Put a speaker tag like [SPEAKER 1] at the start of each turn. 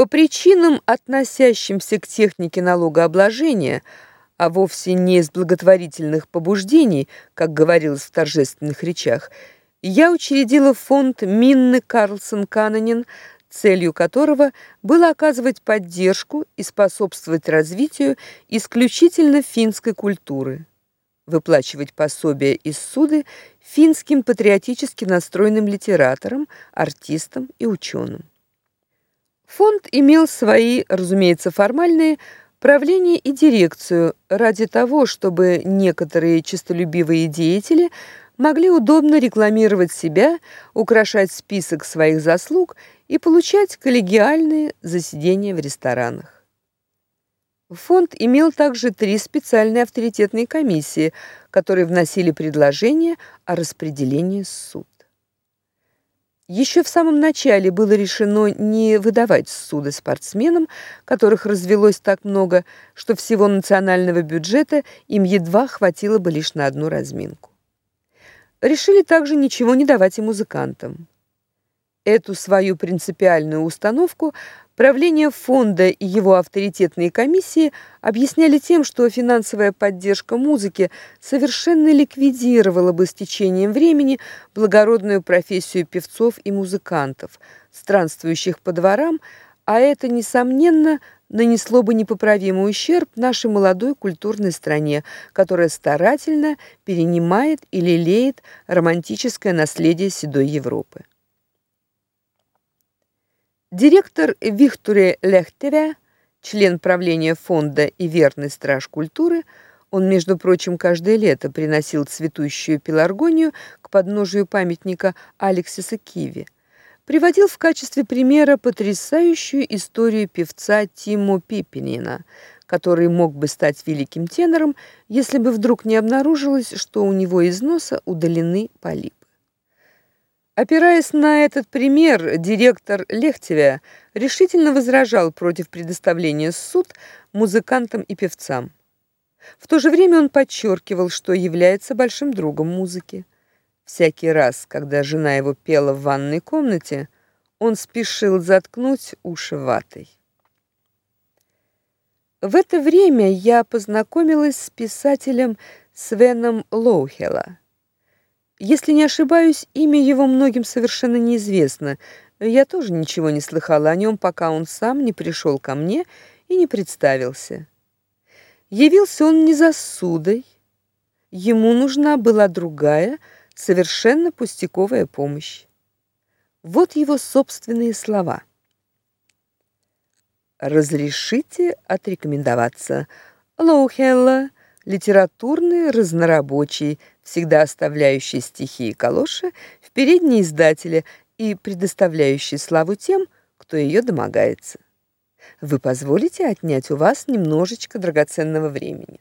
[SPEAKER 1] По причинам, относящимся к технике налогообложения, а вовсе не из благотворительных побуждений, как говорилось в торжественных речах, я учредила фонд Минны Карлсон Канонин, целью которого было оказывать поддержку и способствовать развитию исключительно финской культуры, выплачивать пособия и суды финским патриотически настроенным литераторам, артистам и ученым. Фонд имел свои, разумеется, формальные правление и дирекцию ради того, чтобы некоторые честолюбивые деятели могли удобно рекламировать себя, украшать список своих заслуг и получать коллегиальные заседания в ресторанах. Фонд имел также три специальные авторитетные комиссии, которые вносили предложения о распределении суд. Еще в самом начале было решено не выдавать суды спортсменам, которых развелось так много, что всего национального бюджета им едва хватило бы лишь на одну разминку. Решили также ничего не давать и музыкантам. Эту свою принципиальную установку правление фонда и его авторитетные комиссии объясняли тем, что финансовая поддержка музыки совершенно ликвидировала бы с течением времени благородную профессию певцов и музыкантов, странствующих по дворам, а это несомненно нанесло бы непоправимый ущерб нашей молодой культурной стране, которая старательно перенимает и лелеет романтическое наследие седой Европы. Директор Вихтуре Лехтеве, член правления фонда и верный страж культуры, он, между прочим, каждое лето приносил цветущую пеларгонию к подножию памятника Алексиса Киви, приводил в качестве примера потрясающую историю певца Тимо Пипинина, который мог бы стать великим тенором, если бы вдруг не обнаружилось, что у него из носа удалены полипы. Опираясь на этот пример, директор Лехтевя решительно возражал против предоставления суд музыкантам и певцам. В то же время он подчеркивал, что является большим другом музыки. Всякий раз, когда жена его пела в ванной комнате, он спешил заткнуть уши ватой. В это время я познакомилась с писателем Свеном Лоухела. Если не ошибаюсь, имя его многим совершенно неизвестно. Я тоже ничего не слыхала о нем, пока он сам не пришел ко мне и не представился. Явился он не за судой. Ему нужна была другая, совершенно пустяковая помощь. Вот его собственные слова. Разрешите отрекомендоваться. Лоухелла литературный разнорабочий, всегда оставляющий стихи и калоши в передней издателя и предоставляющий славу тем, кто ее домогается. Вы позволите отнять у вас немножечко драгоценного времени.